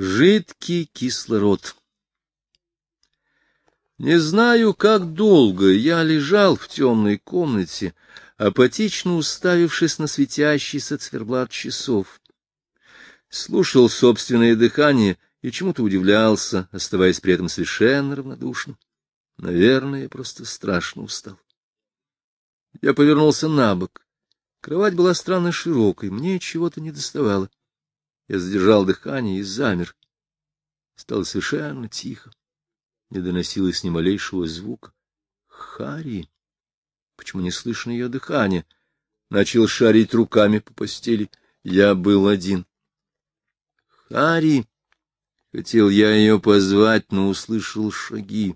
Жидкий кислород. Не знаю, как долго я лежал в темной комнате, апатично уставившись на светящийся циферблат часов. Слушал собственное дыхание и чему-то удивлялся, оставаясь при этом совершенно равнодушным. Наверное, я просто страшно устал. Я повернулся на бок. Кровать была странно широкой, мне чего-то не доставало. Я задержал дыхание и замер. Стало совершенно тихо. Не доносилось ни малейшего звука. Хари! Почему не слышно ее дыхания? Начал шарить руками по постели. Я был один. Хари! Хотел я ее позвать, но услышал шаги.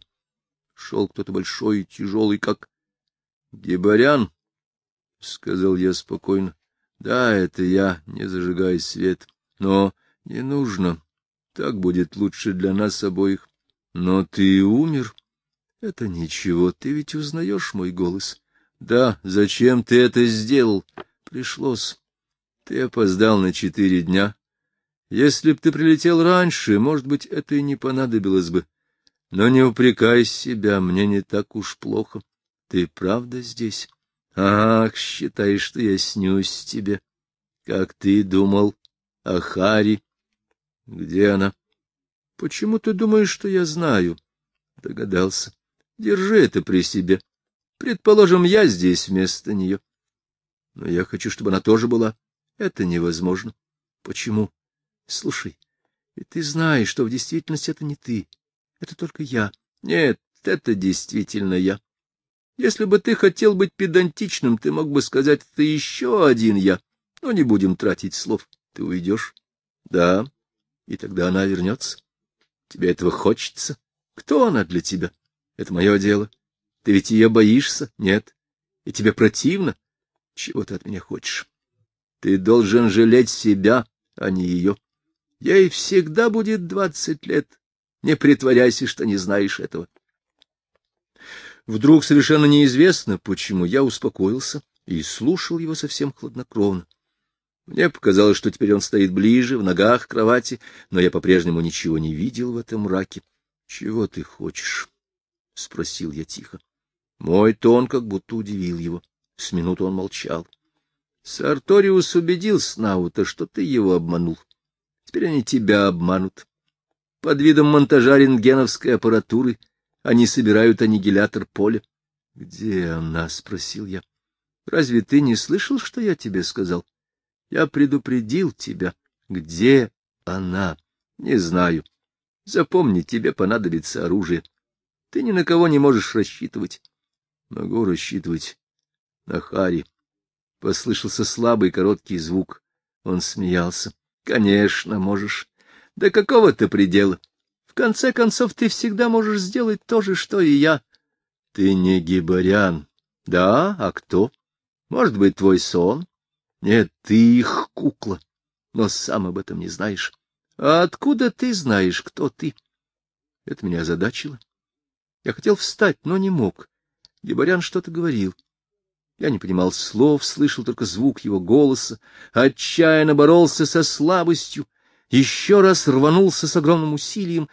Шел кто-то большой и тяжелый, как... Гебарян, — сказал я спокойно. — Да, это я, не зажигай свет. Но не нужно. Так будет лучше для нас обоих. Но ты умер. Это ничего, ты ведь узнаешь мой голос. Да, зачем ты это сделал? Пришлось. Ты опоздал на четыре дня. Если б ты прилетел раньше, может быть, это и не понадобилось бы. Но не упрекай себя, мне не так уж плохо. Ты правда здесь? Ах, считаешь, что я снюсь тебе. Как ты думал, а Хари? Где она? Почему ты думаешь, что я знаю? Догадался. Держи это при себе. Предположим, я здесь вместо нее. Но я хочу, чтобы она тоже была. Это невозможно. Почему? Слушай, и ты знаешь, что в действительности это не ты. Это только я. Нет, это действительно я. Если бы ты хотел быть педантичным, ты мог бы сказать, это еще один я. Но не будем тратить слов. Ты уйдешь? Да. И тогда она вернется. Тебе этого хочется? Кто она для тебя? Это мое дело. Ты ведь ее боишься? Нет. И тебе противно? Чего ты от меня хочешь? Ты должен жалеть себя, а не ее. Ей всегда будет двадцать лет. Не притворяйся, что не знаешь этого. Вдруг совершенно неизвестно, почему я успокоился и слушал его совсем хладнокровно. Мне показалось, что теперь он стоит ближе, в ногах кровати, но я по-прежнему ничего не видел в этом мраке. — Чего ты хочешь? — спросил я тихо. Мой тон как будто удивил его. С минуту он молчал. Сарториус убедил Снаута, что ты его обманул. Теперь они тебя обманут. Под видом монтажа рентгеновской аппаратуры они собирают аннигилятор поля. — Где она? — спросил я. — Разве ты не слышал, что я тебе сказал? Я предупредил тебя. Где она? Не знаю. Запомни, тебе понадобится оружие. Ты ни на кого не можешь рассчитывать. Могу рассчитывать на Хари. Послышался слабый короткий звук. Он смеялся. Конечно, можешь. До какого-то предела. В конце концов, ты всегда можешь сделать то же, что и я. Ты не гибарян. Да, а кто? Может быть, твой сон? Нет, ты их кукла, но сам об этом не знаешь. А откуда ты знаешь, кто ты? Это меня озадачило. Я хотел встать, но не мог. Гебарян что-то говорил. Я не понимал слов, слышал только звук его голоса, отчаянно боролся со слабостью, еще раз рванулся с огромным усилием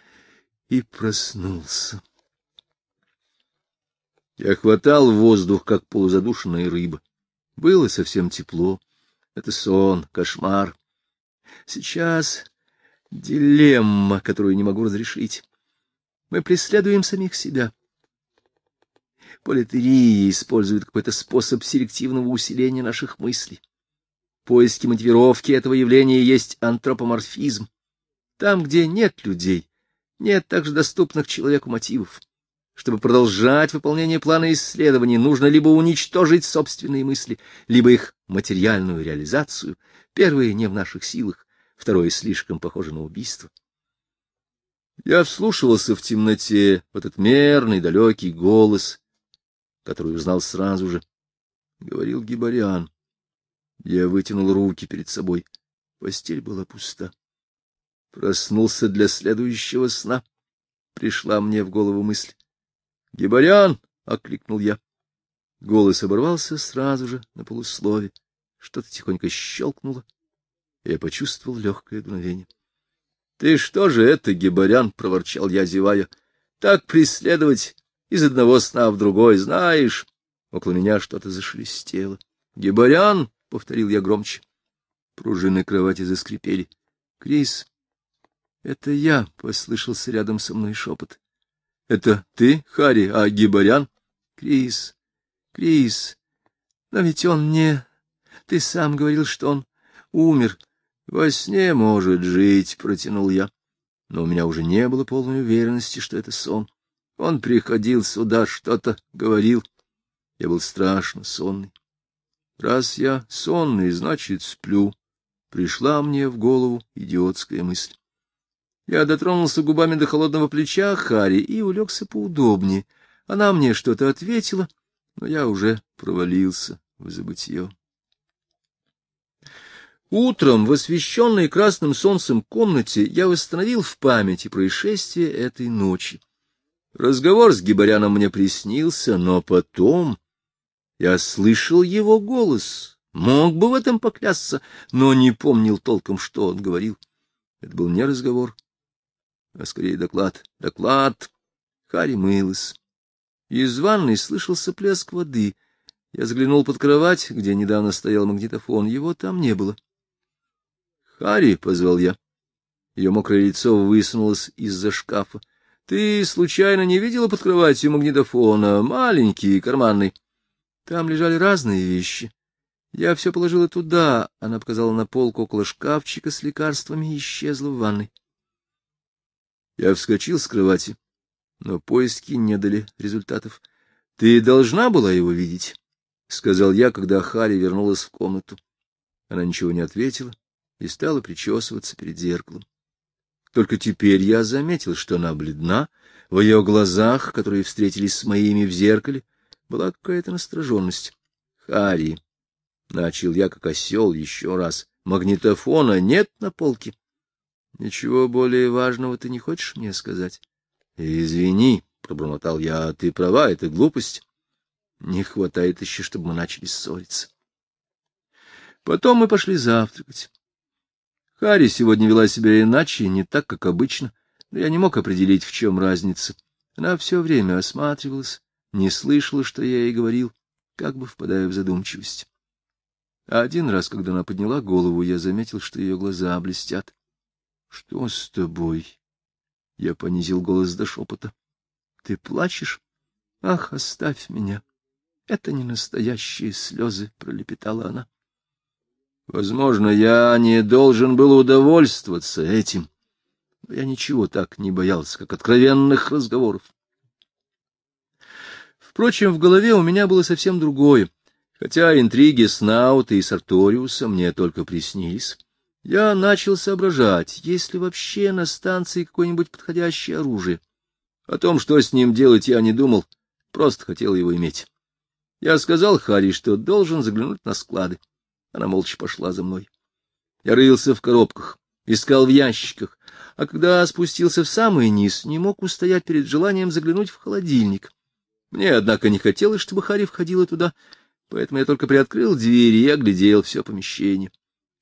и проснулся. Я хватал воздух, как полузадушенная рыба. Было совсем тепло. Это сон, кошмар. Сейчас дилемма, которую не могу разрешить. Мы преследуем самих себя. Политерии используют какой-то способ селективного усиления наших мыслей. Поиски мотивировки этого явления есть антропоморфизм. Там, где нет людей, нет также доступных человеку мотивов. Чтобы продолжать выполнение плана исследований, нужно либо уничтожить собственные мысли, либо их материальную реализацию. Первое не в наших силах, второе слишком похоже на убийство. Я вслушивался в темноте в этот мерный далекий голос, который узнал сразу же. Говорил Гибарян. Я вытянул руки перед собой. Постель была пуста. Проснулся для следующего сна. Пришла мне в голову мысль. — Гибарян! — окликнул я. Голос оборвался сразу же на полуслове. Что-то тихонько щелкнуло, я почувствовал легкое дуновение. Ты что же это, Гебарян, — проворчал я, зевая, — так преследовать из одного сна в другой, знаешь? Около меня что-то зашелестело. — Гебарян, — повторил я громче. Пружины кровати заскрипели. — Крис, это я, — послышался рядом со мной шепот. — Это ты, Хари, а Гибарян? — Крис, Крис, но ведь он не... Ты сам говорил, что он умер. Во сне может жить, — протянул я. Но у меня уже не было полной уверенности, что это сон. Он приходил сюда, что-то говорил. Я был страшно сонный. Раз я сонный, значит, сплю. Пришла мне в голову идиотская мысль. Я дотронулся губами до холодного плеча Хари и улегся поудобнее. Она мне что-то ответила, но я уже провалился в забытье. Утром в освещенной красным солнцем комнате я восстановил в памяти происшествие этой ночи. Разговор с Гибаряном мне приснился, но потом я слышал его голос, мог бы в этом поклясться, но не помнил толком, что он говорил. Это был не разговор, а скорее доклад. Доклад! Харри мылась. Из ванной слышался плеск воды. Я заглянул под кровать, где недавно стоял магнитофон. Его там не было. — Харри, — позвал я. Ее мокрое лицо высунулось из-за шкафа. — Ты случайно не видела под кроватью магнитофона? Маленький, карманный. Там лежали разные вещи. Я все положила туда. Она показала на полку около шкафчика с лекарствами и исчезла в ванной. Я вскочил с кровати, но поиски не дали результатов. — Ты должна была его видеть, — сказал я, когда Харри вернулась в комнату. Она ничего не ответила и стала причесываться перед зеркалом. Только теперь я заметил, что она бледна, в ее глазах, которые встретились с моими в зеркале, была какая-то настороженность. — Харри, — начал я, как осел, еще раз, — магнитофона нет на полке. — Ничего более важного ты не хочешь мне сказать? — Извини, — пробормотал я, — ты права, это глупость. Не хватает еще, чтобы мы начали ссориться. Потом мы пошли завтракать. Харри сегодня вела себя иначе, не так, как обычно, но я не мог определить, в чем разница. Она все время осматривалась, не слышала, что я ей говорил, как бы впадая в задумчивость. А один раз, когда она подняла голову, я заметил, что ее глаза блестят. — Что с тобой? Я понизил голос до шепота. — Ты плачешь? Ах, оставь меня. Это не настоящие слезы, — пролепетала она. Возможно, я не должен был удовольствоваться этим, но я ничего так не боялся, как откровенных разговоров. Впрочем, в голове у меня было совсем другое, хотя интриги с Наута и Сарториуса мне только приснились. Я начал соображать, есть ли вообще на станции какое-нибудь подходящее оружие. О том, что с ним делать, я не думал, просто хотел его иметь. Я сказал Хари, что должен заглянуть на склады. Она молча пошла за мной. Я рылся в коробках, искал в ящиках, а когда спустился в самый низ, не мог устоять перед желанием заглянуть в холодильник. Мне, однако, не хотелось, чтобы Хари входила туда, поэтому я только приоткрыл дверь и оглядел все помещение.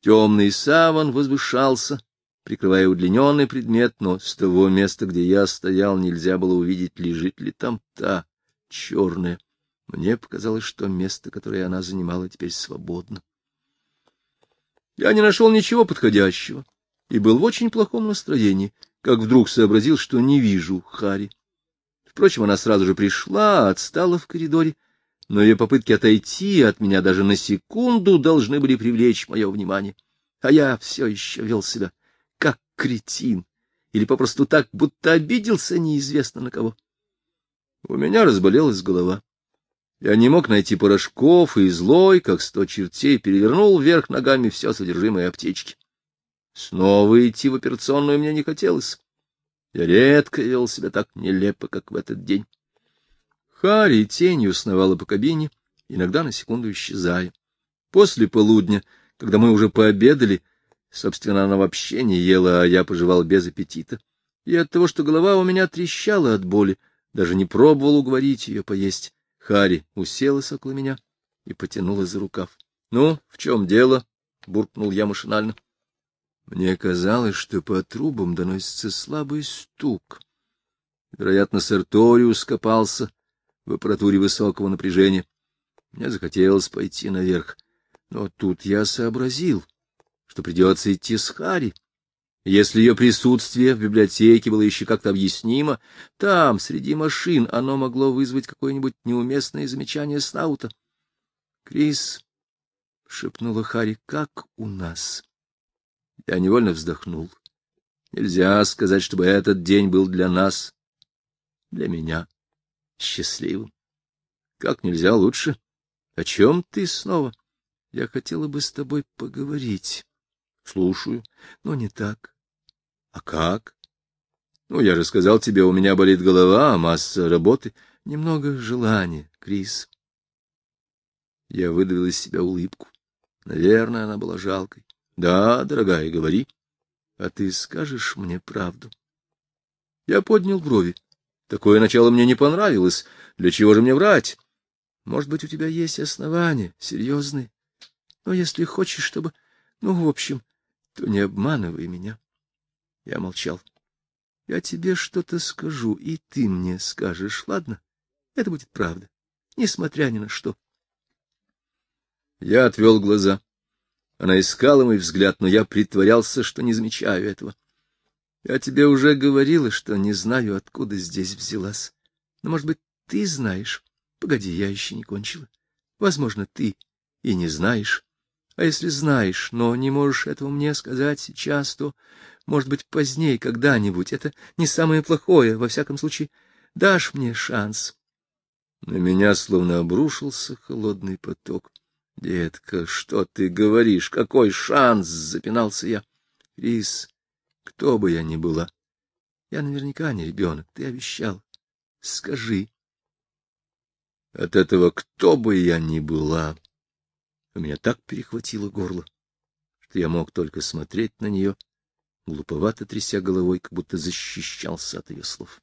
Темный саван возвышался, прикрывая удлиненный предмет, но с того места, где я стоял, нельзя было увидеть, лежит ли там та черная. Мне показалось, что место, которое она занимала, теперь свободно. Я не нашел ничего подходящего и был в очень плохом настроении, как вдруг сообразил, что не вижу Хари. Впрочем, она сразу же пришла, отстала в коридоре но ее попытки отойти от меня даже на секунду должны были привлечь мое внимание. А я все еще вел себя как кретин, или попросту так, будто обиделся неизвестно на кого. У меня разболелась голова. Я не мог найти порошков, и злой, как сто чертей, перевернул вверх ногами все содержимое аптечки. Снова идти в операционную мне не хотелось. Я редко вел себя так нелепо, как в этот день. Харри тенью сновала по кабине, иногда на секунду исчезая. После полудня, когда мы уже пообедали, собственно, она вообще не ела, а я пожевал без аппетита, и от того, что голова у меня трещала от боли, даже не пробовал уговорить ее поесть. Харри уселась около меня и потянула за рукав. — Ну, в чем дело? — буркнул я машинально. Мне казалось, что по трубам доносится слабый стук. Вероятно, Сарториус копался в аппаратуре высокого напряжения. Мне захотелось пойти наверх, но тут я сообразил, что придется идти с Хари. Если ее присутствие в библиотеке было еще как-то объяснимо, там, среди машин, оно могло вызвать какое-нибудь неуместное замечание Снаута. — Крис, — шепнула Хари, — как у нас? Я невольно вздохнул. Нельзя сказать, чтобы этот день был для нас, для меня, счастливым. Как нельзя лучше. О чем ты снова? Я хотела бы с тобой поговорить. Слушаю, но не так. А как? Ну, я же сказал тебе, у меня болит голова, масса работы, немного желания, Крис. Я выдавил из себя улыбку. Наверное, она была жалкой. Да, дорогая, говори. А ты скажешь мне правду? Я поднял брови. Такое начало мне не понравилось. Для чего же мне врать? Может быть, у тебя есть основания, серьезные. Но если хочешь, чтобы... Ну, в общем, то не обманывай меня. Я молчал. Я тебе что-то скажу, и ты мне скажешь, ладно? Это будет правда, несмотря ни на что. Я отвел глаза. Она искала мой взгляд, но я притворялся, что не замечаю этого. Я тебе уже говорила, что не знаю, откуда здесь взялась. Но, может быть, ты знаешь. Погоди, я еще не кончила. Возможно, ты и не знаешь. А если знаешь, но не можешь этого мне сказать сейчас, то, может быть, позднее, когда-нибудь. Это не самое плохое, во всяком случае. Дашь мне шанс. На меня словно обрушился холодный поток. — Детка, что ты говоришь? Какой шанс? — запинался я. — Рис, кто бы я ни была, я наверняка не ребенок, ты обещал. Скажи. От этого кто бы я ни была, у меня так перехватило горло, что я мог только смотреть на нее, глуповато тряся головой, как будто защищался от ее слов.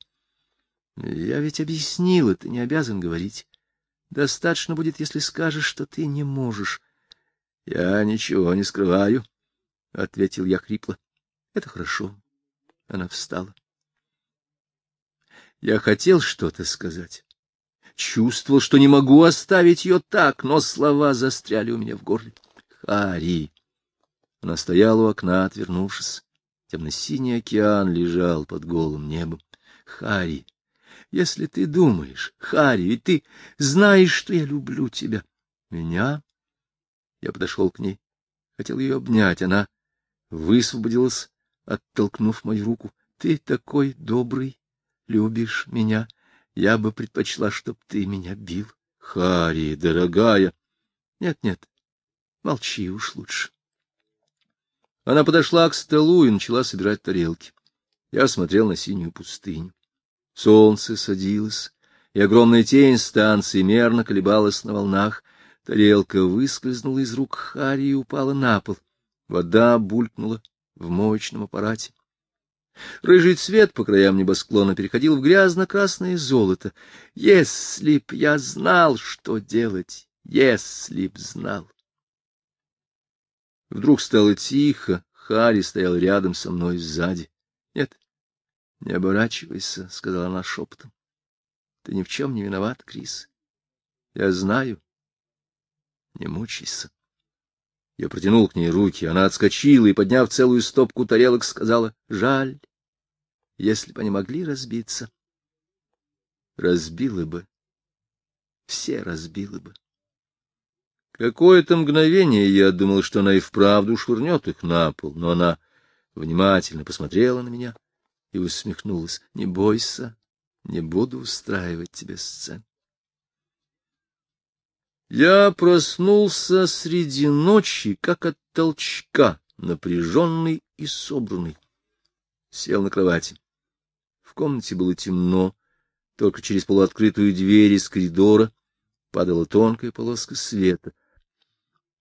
Я ведь объяснила, ты не обязан говорить. Достаточно будет, если скажешь, что ты не можешь. — Я ничего не скрываю, — ответил я хрипло. — Это хорошо. Она встала. Я хотел что-то сказать чувствовал, что не могу оставить ее так, но слова застряли у меня в горле. Хари! Она стояла у окна, отвернувшись. Темно-синий океан лежал под голым небом. Хари, если ты думаешь, Хари, ведь ты знаешь, что я люблю тебя. Меня? Я подошел к ней, хотел ее обнять. Она высвободилась, оттолкнув мою руку. Ты такой добрый, любишь меня. Я бы предпочла, чтоб ты меня бил. Хари, дорогая. Нет, нет, молчи уж лучше. Она подошла к столу и начала собирать тарелки. Я смотрел на синюю пустыню. Солнце садилось, и огромная тень станции мерно колебалась на волнах. Тарелка выскользнула из рук Хари и упала на пол. Вода булькнула в моечном аппарате. Рыжий цвет по краям небосклона переходил в грязно-красное золото. Если б я знал, что делать, если б знал. Вдруг стало тихо, Хари стоял рядом со мной сзади. — Нет, не оборачивайся, — сказала она шепотом. — Ты ни в чем не виноват, Крис. Я знаю. Не мучайся. Я протянул к ней руки, она отскочила и, подняв целую стопку тарелок, сказала, — Жаль, если бы они могли разбиться. Разбило бы, все разбило бы. Какое-то мгновение я думал, что она и вправду швырнет их на пол, но она внимательно посмотрела на меня и усмехнулась. — Не бойся, не буду устраивать тебе сцен. Я проснулся среди ночи, как от толчка, напряженный и собранный. Сел на кровати. В комнате было темно, только через полуоткрытую дверь из коридора падала тонкая полоска света.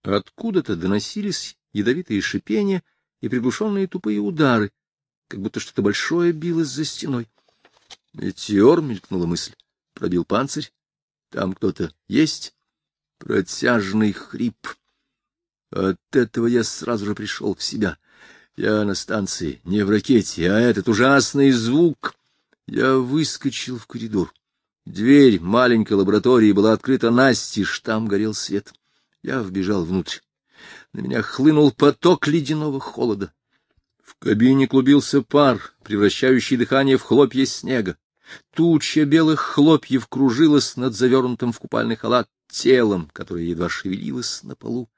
Откуда-то доносились ядовитые шипения и приглушенные тупые удары, как будто что-то большое билось за стеной. Метеор, мелькнула мысль, пробил панцирь. Там кто-то есть протяжный хрип. От этого я сразу же пришел в себя. Я на станции, не в ракете, а этот ужасный звук. Я выскочил в коридор. Дверь маленькой лаборатории была открыта настежь, там горел свет. Я вбежал внутрь. На меня хлынул поток ледяного холода. В кабине клубился пар, превращающий дыхание в хлопья снега. Туча белых хлопьев кружилась над завернутым в купальный халат телом, которое едва шевелилось на полу.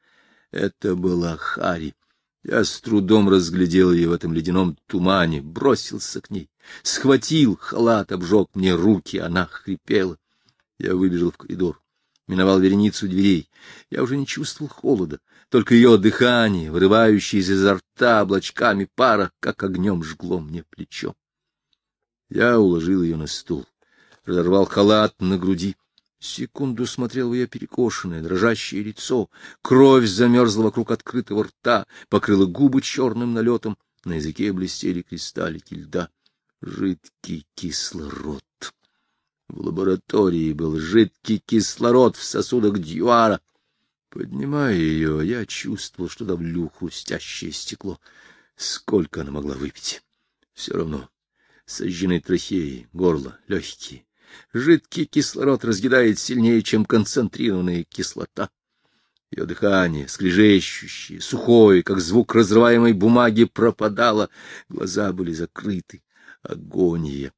Это была Хари. Я с трудом разглядел ее в этом ледяном тумане, бросился к ней, схватил халат, обжег мне руки, она хрипела. Я выбежал в коридор, миновал вереницу дверей. Я уже не чувствовал холода, только ее дыхание, вырывающееся изо рта облачками пара, как огнем жгло мне плечо. Я уложил ее на стул, разорвал халат на груди, Секунду смотрел в ее перекошенное, дрожащее лицо. Кровь замерзла вокруг открытого рта, покрыла губы черным налетом. На языке блестели кристаллики льда. Жидкий кислород. В лаборатории был жидкий кислород в сосудах Дьюара. Поднимая ее, я чувствовал, что давлю хрустящее стекло. Сколько она могла выпить? Все равно. Сожжены трахеи, горло, легкие. Жидкий кислород разъедает сильнее, чем концентрированная кислота. Ее дыхание, скрежещущее, сухое, как звук разрываемой бумаги, пропадало. Глаза были закрыты. Агония.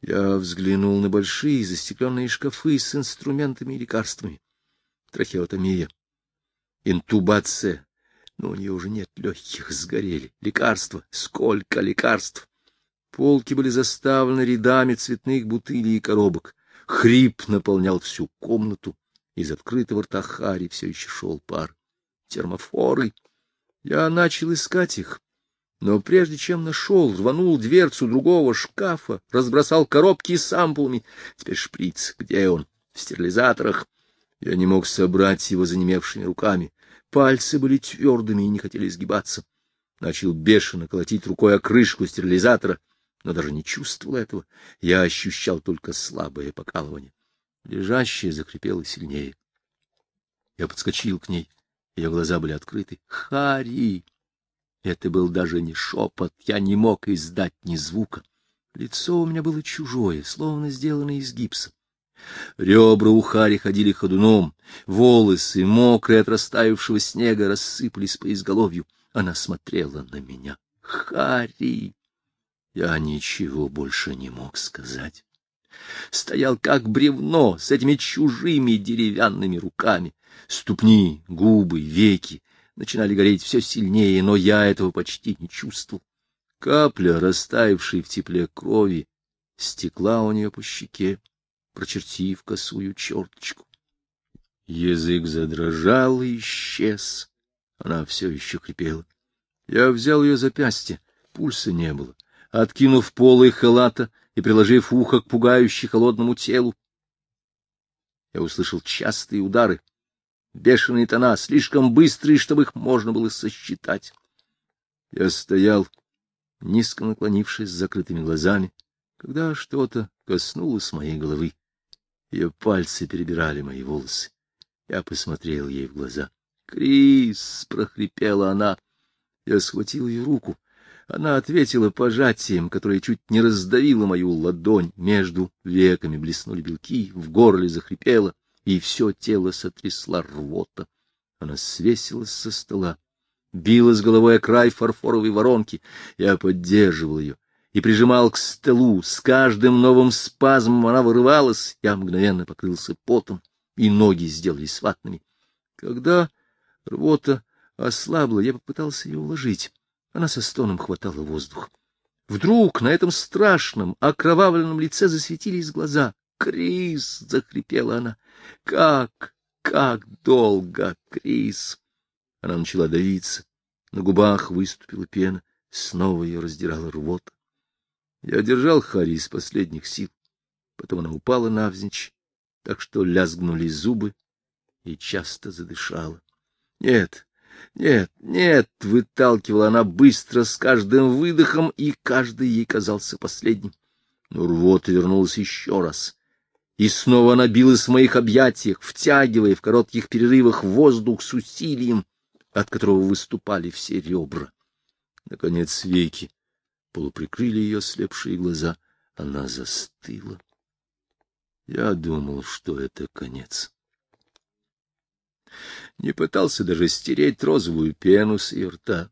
Я взглянул на большие застекленные шкафы с инструментами и лекарствами. Трахеотомия. Интубация. Но у нее уже нет легких, сгорели. Лекарства. Сколько лекарств! Полки были заставлены рядами цветных бутылей и коробок. Хрип наполнял всю комнату. Из открытого рта Хари все еще шел пар. Термофоры. Я начал искать их. Но прежде чем нашел, рванул дверцу другого шкафа, разбросал коробки с ампулами. Теперь шприц. Где он? В стерилизаторах. Я не мог собрать его занемевшими руками. Пальцы были твердыми и не хотели сгибаться. Начал бешено колотить рукой о крышку стерилизатора — но даже не чувствовал этого. Я ощущал только слабое покалывание. Лежащая закрепела сильнее. Я подскочил к ней. Ее глаза были открыты. «Хари!» Это был даже не шепот. Я не мог издать ни звука. Лицо у меня было чужое, словно сделанное из гипса. Ребра у Хари ходили ходуном, волосы, мокрые от растаявшего снега, рассыпались по изголовью. Она смотрела на меня. «Хари!» Я ничего больше не мог сказать. Стоял как бревно с этими чужими деревянными руками. Ступни, губы, веки начинали гореть все сильнее, но я этого почти не чувствовал. Капля, растаявшей в тепле крови, стекла у нее по щеке, прочертив косую черточку. Язык задрожал и исчез. Она все еще хрипела. Я взял ее запястье, пульса не было откинув полы халата и приложив ухо к пугающе холодному телу. Я услышал частые удары, бешеные тона, слишком быстрые, чтобы их можно было сосчитать. Я стоял, низко наклонившись с закрытыми глазами, когда что-то коснулось моей головы. Ее пальцы перебирали мои волосы. Я посмотрел ей в глаза. «Крис!» — прохрипела она. Я схватил ее руку. Она ответила пожатием, которое чуть не раздавило мою ладонь. Между веками блеснули белки, в горле захрипело, и все тело сотрясла рвота. Она свесилась со стола, била с головой о край фарфоровой воронки. Я поддерживал ее и прижимал к столу. С каждым новым спазмом она вырывалась. Я мгновенно покрылся потом, и ноги сделались ватными. Когда рвота ослабла, я попытался ее уложить. Она со стоном хватала воздух. Вдруг на этом страшном, окровавленном лице засветились глаза. «Крис!» — захрипела она. «Как? Как долго, Крис?» Она начала давиться. На губах выступила пена. Снова ее раздирала рвота. Я держал Харри из последних сил. Потом она упала навзничь, так что лязгнули зубы и часто задышала. Нет, нет, нет, выталкивала она быстро с каждым выдохом, и каждый ей казался последним. Но рвота вернулась еще раз. И снова она билась в моих объятиях, втягивая в коротких перерывах воздух с усилием, от которого выступали все ребра. Наконец веки полуприкрыли ее слепшие глаза. Она застыла. Я думал, что это конец. Не пытался даже стереть розовую пену с ее рта.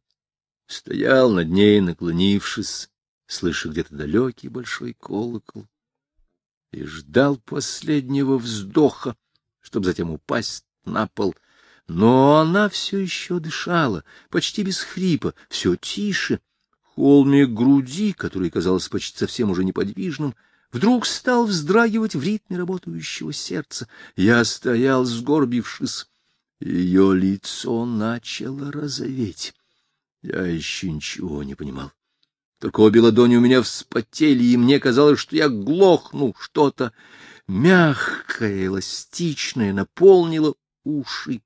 Стоял над ней, наклонившись, слыша где-то далекий большой колокол, и ждал последнего вздоха, чтобы затем упасть на пол. Но она все еще дышала, почти без хрипа, все тише. Холмик груди, который казался почти совсем уже неподвижным, вдруг стал вздрагивать в ритме работающего сердца. Я стоял, сгорбившись. Ее лицо начало розоветь. Я еще ничего не понимал. Только обе ладони у меня вспотели, и мне казалось, что я глохну. Что-то мягкое, эластичное наполнило уши.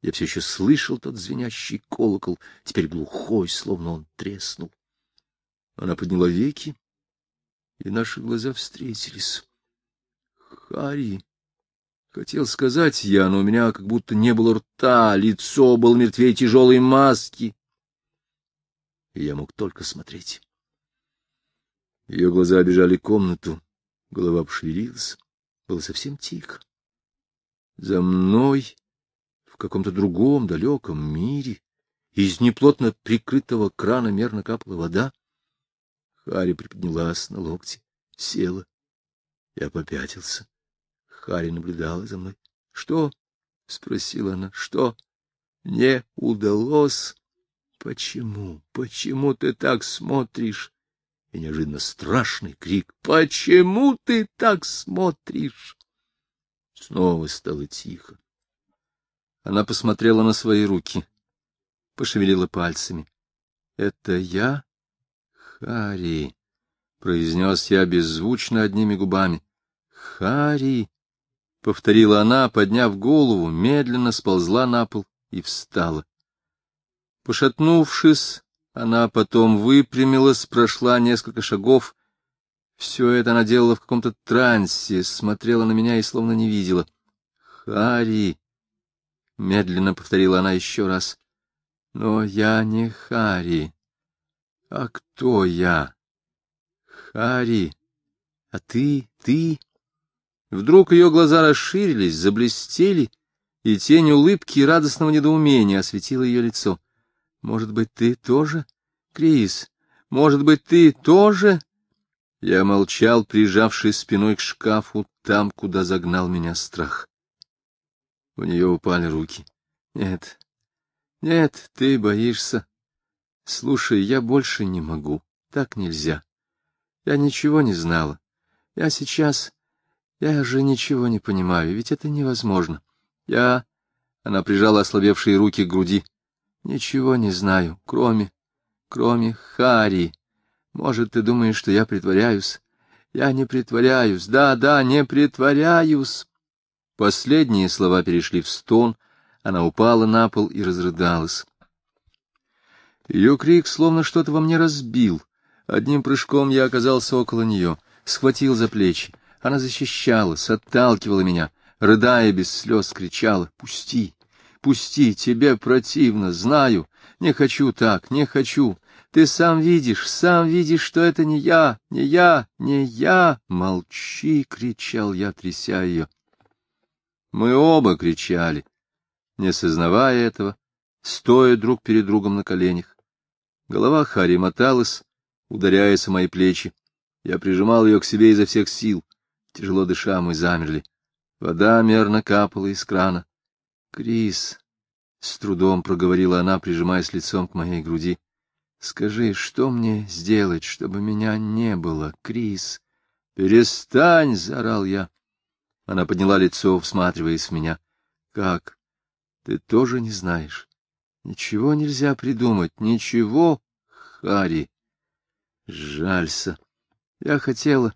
Я все еще слышал тот звенящий колокол, теперь глухой, словно он треснул. Она подняла веки, и наши глаза встретились. Хари, хотел сказать я, но у меня как будто не было рта, лицо было мертвее тяжелой маски, и я мог только смотреть. Ее глаза обижали комнату, голова пошевелилась, было совсем тихо. За мной в каком-то другом далеком мире из неплотно прикрытого крана мерно капала вода. Харри приподнялась на локте, села. Я попятился. Харри наблюдала за мной. — Что? — спросила она. — Что? — Не удалось. — Почему? Почему ты так смотришь? И неожиданно страшный крик. — Почему ты так смотришь? Снова стало тихо. Она посмотрела на свои руки, пошевелила пальцами. — Это я? — Хари, — произнес я беззвучно одними губами. — Хари, — повторила она, подняв голову, медленно сползла на пол и встала. Пошатнувшись, она потом выпрямилась, прошла несколько шагов. Все это она делала в каком-то трансе, смотрела на меня и словно не видела. — Хари! — медленно повторила она еще раз. — Но я не Хари. А кто я? Хари. А ты, ты... Вдруг ее глаза расширились, заблестели, и тень улыбки и радостного недоумения осветила ее лицо. — Может быть, ты тоже, Крис? Может быть, ты тоже? Я молчал, прижавшись спиной к шкафу, там, куда загнал меня страх. У нее упали руки. Нет, нет, ты боишься. Слушай, я больше не могу. Так нельзя. Я ничего не знала. Я сейчас... Я же ничего не понимаю, ведь это невозможно. Я... Она прижала ослабевшие руки к груди. Ничего не знаю, кроме... Кроме Хари. Может, ты думаешь, что я притворяюсь? Я не притворяюсь. Да, да, не притворяюсь. Последние слова перешли в стон, она упала на пол и разрыдалась. Ее крик словно что-то во мне разбил. Одним прыжком я оказался около нее, схватил за плечи. Она защищалась, отталкивала меня, рыдая без слез, кричала «Пусти! Пусти! Тебе противно! Знаю! Не хочу так! Не хочу! Ты сам видишь, сам видишь, что это не я, не я, не я! Молчи!» — кричал я, тряся ее. Мы оба кричали, не сознавая этого, стоя друг перед другом на коленях. Голова Хари моталась, ударяясь о мои плечи. Я прижимал ее к себе изо всех сил. Тяжело дыша, мы замерли. Вода мерно капала из крана. — Крис, — с трудом проговорила она, прижимаясь лицом к моей груди, — скажи, что мне сделать, чтобы меня не было, Крис? — Перестань! — заорал я. Она подняла лицо, всматриваясь в меня. — Как? Ты тоже не знаешь? Ничего нельзя придумать, ничего, Хари. Жалься. Я хотела,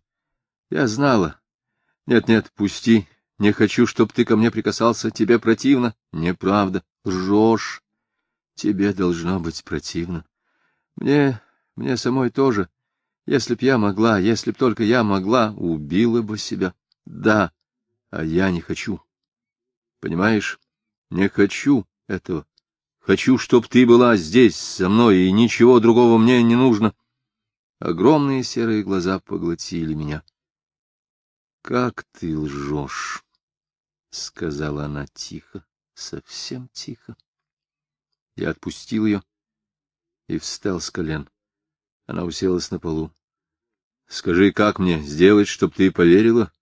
я знала. Нет-нет, пусти. Не хочу, чтоб ты ко мне прикасался. Тебе противно? Неправда. Лжешь. Тебе должно быть противно. Мне, мне самой тоже. Если б я могла, если б только я могла, убила бы себя. Да, а я не хочу. Понимаешь, не хочу этого. Хочу, чтоб ты была здесь со мной, и ничего другого мне не нужно. Огромные серые глаза поглотили меня. — Как ты лжешь! — сказала она тихо, совсем тихо. Я отпустил ее и встал с колен. Она уселась на полу. — Скажи, как мне сделать, чтоб ты поверила,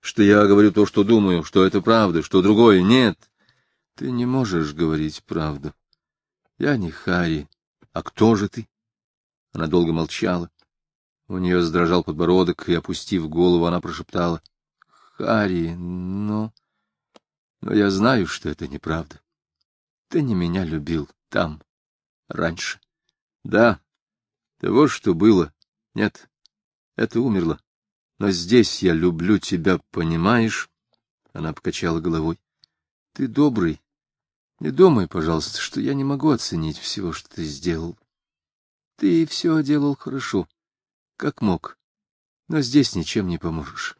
что я говорю то, что думаю, что это правда, что другое нет? Ты не можешь говорить правду. Я не Хари. А кто же ты? Она долго молчала. У нее задрожал подбородок, и, опустив голову, она прошептала. — Хари, но... Но я знаю, что это неправда. Ты не меня любил там, раньше. Да, того, что было. Нет, это умерло. Но здесь я люблю тебя, понимаешь? Она покачала головой. Ты добрый, не думай, пожалуйста, что я не могу оценить всего, что ты сделал. Ты все делал хорошо, как мог, но здесь ничем не поможешь.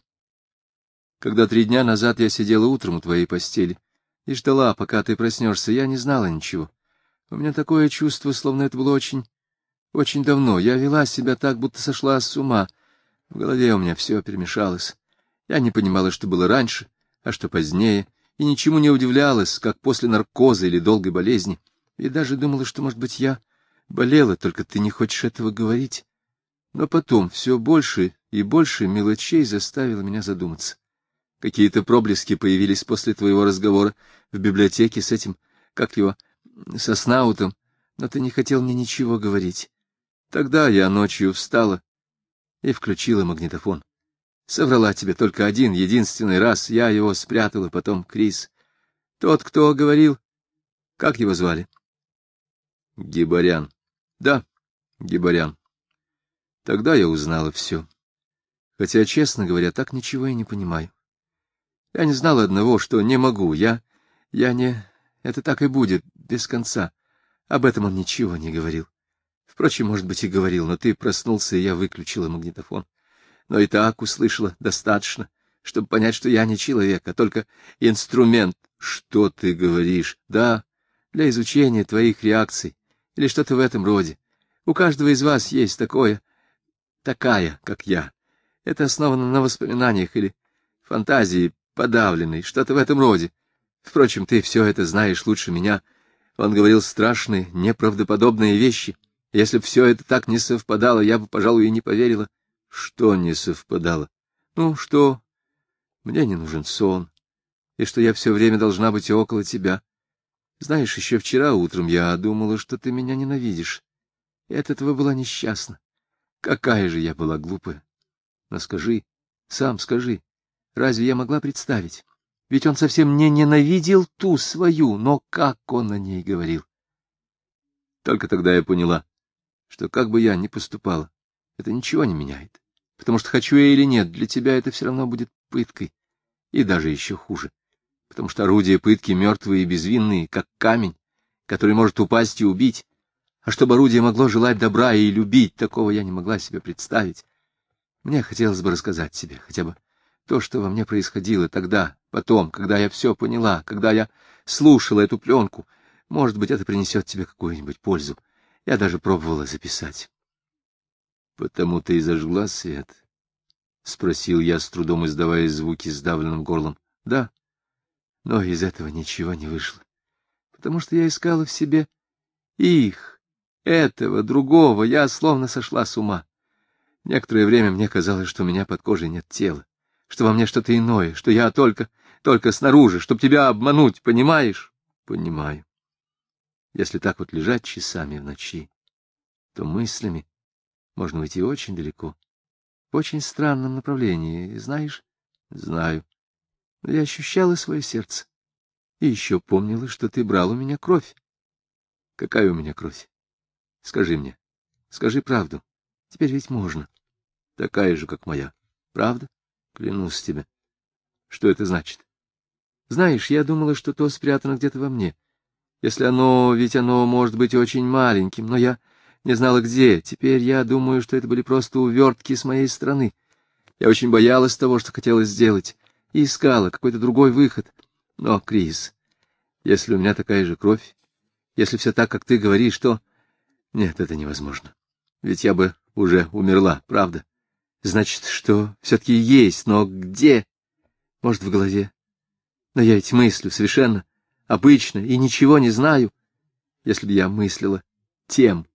Когда три дня назад я сидела утром у твоей постели и ждала, пока ты проснешься, я не знала ничего. У меня такое чувство, словно это было очень, очень давно. Я вела себя так, будто сошла с ума. В голове у меня все перемешалось. Я не понимала, что было раньше, а что позднее, и ничему не удивлялась, как после наркоза или долгой болезни, и даже думала, что, может быть, я болела, только ты не хочешь этого говорить. Но потом все больше и больше мелочей заставило меня задуматься. Какие-то проблески появились после твоего разговора в библиотеке с этим, как его, со Снаутом, но ты не хотел мне ничего говорить. Тогда я ночью встала и включила магнитофон. Соврала тебе только один, единственный раз. Я его спрятала, потом Крис. Тот, кто говорил... Как его звали? Гибарян. Да, Гибарян. Тогда я узнала все. Хотя, честно говоря, так ничего и не понимаю. Я не знала одного, что не могу. Я... Я не... Это так и будет, без конца. Об этом он ничего не говорил. Впрочем, может быть, и говорил, но ты проснулся, и я выключила магнитофон но и так услышала достаточно, чтобы понять, что я не человек, а только инструмент. Что ты говоришь? Да, для изучения твоих реакций или что-то в этом роде. У каждого из вас есть такое, такая, как я. Это основано на воспоминаниях или фантазии подавленной, что-то в этом роде. Впрочем, ты все это знаешь лучше меня. Он говорил страшные, неправдоподобные вещи. Если бы все это так не совпадало, я бы, пожалуй, и не поверила. Что не совпадало? Ну, что мне не нужен сон, и что я все время должна быть около тебя. Знаешь, еще вчера утром я думала, что ты меня ненавидишь, и от этого была несчастна. Какая же я была глупая. Но скажи, сам скажи, разве я могла представить? Ведь он совсем не ненавидел ту свою, но как он о ней говорил? Только тогда я поняла, что как бы я ни поступала, это ничего не меняет. Потому что хочу я или нет, для тебя это все равно будет пыткой. И даже еще хуже. Потому что орудия пытки мертвые и безвинные, как камень, который может упасть и убить. А чтобы орудие могло желать добра и любить, такого я не могла себе представить. Мне хотелось бы рассказать тебе хотя бы то, что во мне происходило тогда, потом, когда я все поняла, когда я слушала эту пленку. Может быть, это принесет тебе какую-нибудь пользу. Я даже пробовала записать. — Потому ты и зажгла свет? — спросил я, с трудом издавая звуки сдавленным горлом. — Да, но из этого ничего не вышло, потому что я искала в себе их, этого, другого, я словно сошла с ума. Некоторое время мне казалось, что у меня под кожей нет тела, что во мне что-то иное, что я только, только снаружи, чтобы тебя обмануть, понимаешь? Понимаю. Если так вот лежать часами в ночи, то мыслями можно уйти очень далеко, в очень странном направлении, знаешь? Знаю. Но я ощущала свое сердце. И еще помнила, что ты брал у меня кровь. Какая у меня кровь? Скажи мне. Скажи правду. Теперь ведь можно. Такая же, как моя. Правда? Клянусь тебе. Что это значит? Знаешь, я думала, что то спрятано где-то во мне. Если оно, ведь оно может быть очень маленьким, но я не знала где. Теперь я думаю, что это были просто увертки с моей стороны. Я очень боялась того, что хотела сделать, и искала какой-то другой выход. Но, Крис, если у меня такая же кровь, Если все так, как ты говоришь, то... Нет, это невозможно. Ведь я бы уже умерла, правда? Значит, что все-таки есть, но где? Может, в голове. Но я ведь мыслю совершенно обычно и ничего не знаю. Если бы я мыслила тем,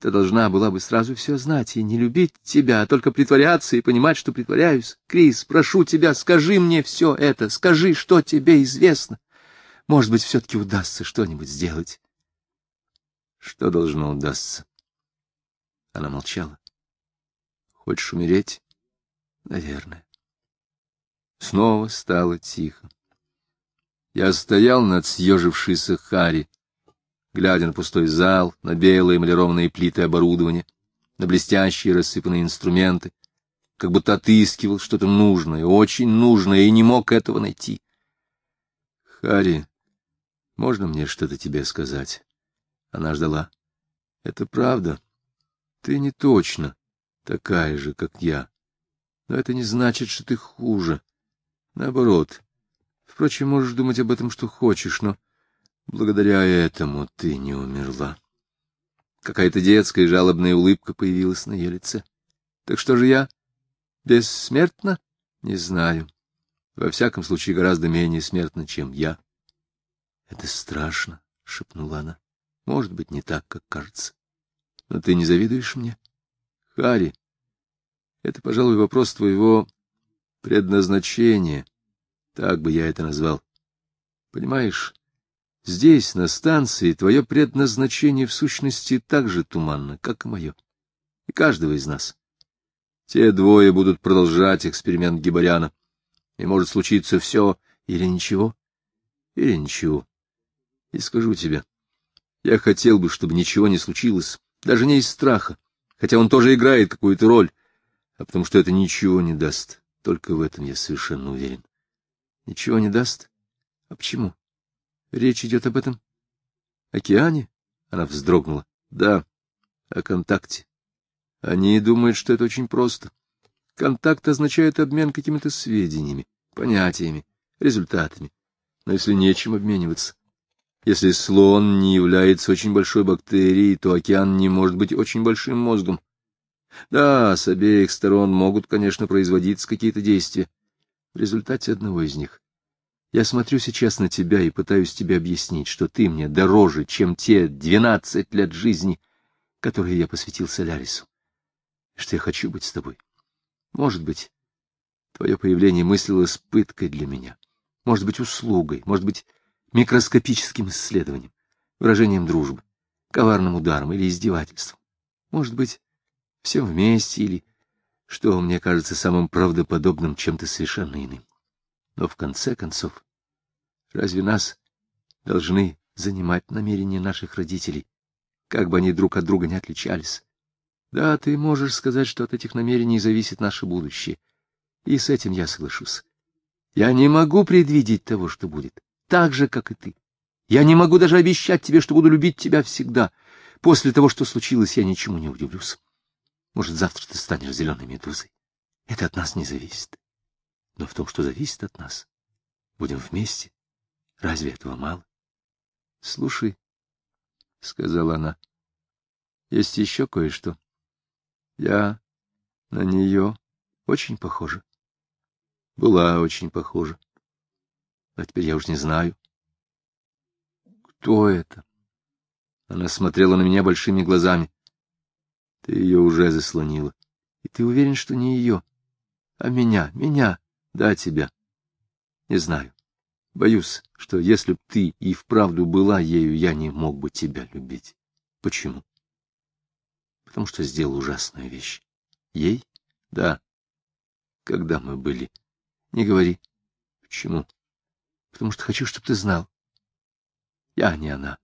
ты должна была бы сразу все знать и не любить тебя, а только притворяться и понимать, что притворяюсь. Крис, прошу тебя, скажи мне все это, скажи, что тебе известно. Может быть, все-таки удастся что-нибудь сделать. Что должно удастся? Она молчала. Хочешь умереть? Наверное. Снова стало тихо. Я стоял над съежившейся Хари, глядя на пустой зал, на белые эмалированные плиты оборудования, на блестящие рассыпанные инструменты, как будто отыскивал что-то нужное, очень нужное, и не мог этого найти. — Хари, можно мне что-то тебе сказать? Она ждала. — Это правда. Ты не точно такая же, как я. Но это не значит, что ты хуже. Наоборот. Впрочем, можешь думать об этом, что хочешь, но благодаря этому ты не умерла. Какая-то детская жалобная улыбка появилась на ее лице. Так что же я? Бессмертна? Не знаю. Во всяком случае, гораздо менее смертна, чем я. — Это страшно, — шепнула она. — Может быть, не так, как кажется. Но ты не завидуешь мне? Хари, это, пожалуй, вопрос твоего предназначения. Так бы я это назвал. Понимаешь, здесь, на станции, твое предназначение в сущности так же туманно, как и мое. И каждого из нас. Те двое будут продолжать эксперимент Гибаряна. И может случиться все или ничего, или ничего. И скажу тебе, я хотел бы, чтобы ничего не случилось, даже не из страха, хотя он тоже играет какую-то роль, а потому что это ничего не даст. Только в этом я совершенно уверен. Ничего не даст? А почему? Речь идет об этом океане? Она вздрогнула. Да, о контакте. Они думают, что это очень просто. Контакт означает обмен какими-то сведениями, понятиями, результатами. Но если нечем обмениваться, если слон не является очень большой бактерией, то океан не может быть очень большим мозгом. Да, с обеих сторон могут, конечно, производиться какие-то действия. В результате одного из них я смотрю сейчас на тебя и пытаюсь тебе объяснить, что ты мне дороже, чем те двенадцать лет жизни, которые я посвятил Солярису, что я хочу быть с тобой. Может быть, твое появление мыслилось пыткой для меня, может быть, услугой, может быть, микроскопическим исследованием, выражением дружбы, коварным ударом или издевательством. Может быть, всем вместе или, что мне кажется самым правдоподобным, чем-то совершенно иным. Но в конце концов, разве нас должны занимать намерения наших родителей, как бы они друг от друга не отличались? Да, ты можешь сказать, что от этих намерений зависит наше будущее, и с этим я соглашусь. Я не могу предвидеть того, что будет, так же, как и ты. Я не могу даже обещать тебе, что буду любить тебя всегда. После того, что случилось, я ничему не удивлюсь. Может, завтра ты станешь зеленой медузой. Это от нас не зависит. Но в том, что зависит от нас, будем вместе. Разве этого мало? — Слушай, — сказала она, — есть еще кое-что. Я на нее очень похожа. Была очень похожа. А теперь я уж не знаю. Кто это? Она смотрела на меня большими глазами. Ты ее уже заслонила. И ты уверен, что не ее, а меня, меня, да, тебя. Не знаю. Боюсь, что если б ты и вправду была ею, я не мог бы тебя любить. Почему? Потому что сделал ужасную вещь. Ей? Да. Когда мы были. Не говори. Почему? Потому что хочу, чтобы ты знал. Я не она.